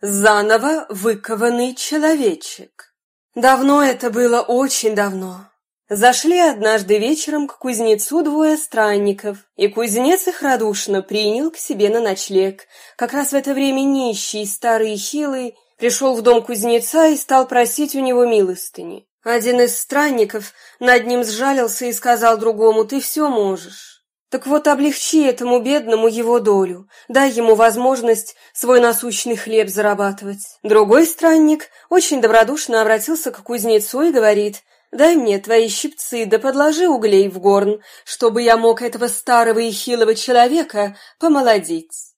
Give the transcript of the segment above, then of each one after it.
Заново выкованный человечек. Давно это было, очень давно. Зашли однажды вечером к кузнецу двое странников, и кузнец их радушно принял к себе на ночлег. Как раз в это время нищий, старый и хилый, пришел в дом кузнеца и стал просить у него милостыни. Один из странников над ним сжалился и сказал другому, «Ты все можешь». Так вот, облегчи этому бедному его долю, дай ему возможность свой насущный хлеб зарабатывать. Другой странник очень добродушно обратился к кузнецу и говорит, дай мне твои щипцы, да подложи углей в горн, чтобы я мог этого старого и хилого человека помолодить.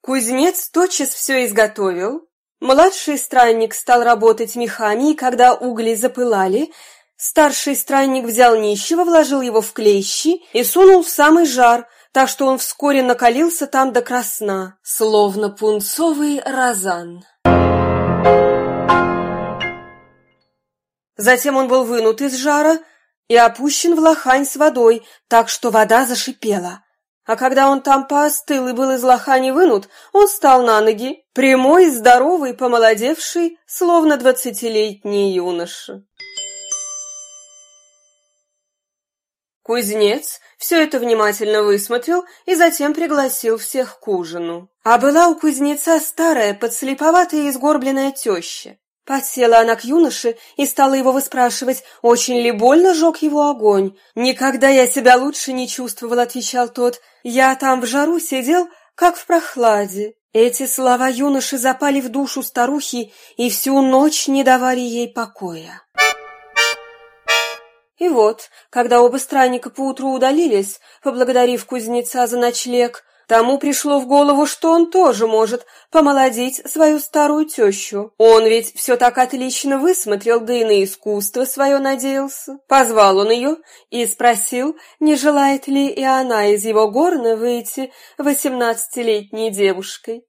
Кузнец тотчас все изготовил. Младший странник стал работать мехами, и когда угли запылали, Старший странник взял нищего, вложил его в клещи и сунул в самый жар, так что он вскоре накалился там до красна, словно пунцовый розан. Затем он был вынут из жара и опущен в лохань с водой, так что вода зашипела. А когда он там поостыл и был из лохани вынут, он стал на ноги, прямой, здоровый, помолодевший, словно двадцатилетний юноша. Кузнец все это внимательно высмотрел и затем пригласил всех к ужину. А была у кузнеца старая, подслеповатая и сгорбленная теща. Подсела она к юноше и стала его выспрашивать, очень ли больно жег его огонь. «Никогда я себя лучше не чувствовал», — отвечал тот. «Я там в жару сидел, как в прохладе». Эти слова юноши запали в душу старухи и всю ночь не давали ей покоя. И вот, когда оба странника поутру удалились, поблагодарив кузнеца за ночлег, тому пришло в голову, что он тоже может помолодить свою старую тещу. Он ведь все так отлично высмотрел, да и на искусство свое надеялся. Позвал он ее и спросил, не желает ли и она из его горна выйти восемнадцатилетней девушкой.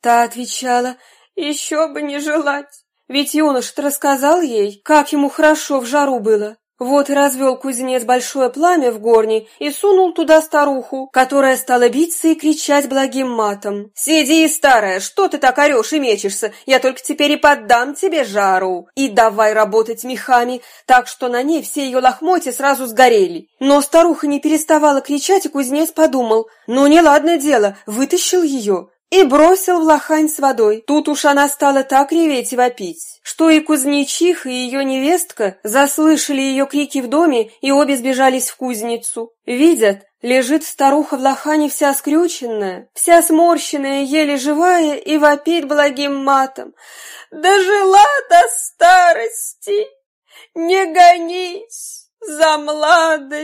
Та отвечала, еще бы не желать. Ведь юноша-то рассказал ей, как ему хорошо в жару было. Вот и развел кузнец большое пламя в горне и сунул туда старуху, которая стала биться и кричать благим матом. «Сиди, старая, что ты так орешь и мечешься? Я только теперь и поддам тебе жару. И давай работать мехами, так что на ней все ее лохмотья сразу сгорели». Но старуха не переставала кричать, и кузнец подумал, «Ну, неладное дело, вытащил ее» и бросил в лохань с водой. Тут уж она стала так реветь и вопить, что и кузнечиха, и ее невестка заслышали ее крики в доме и обе сбежались в кузницу. Видят, лежит старуха в лохане вся скрюченная, вся сморщенная, еле живая и вопит благим матом. «Дожила до старости, не гонись за младостью!»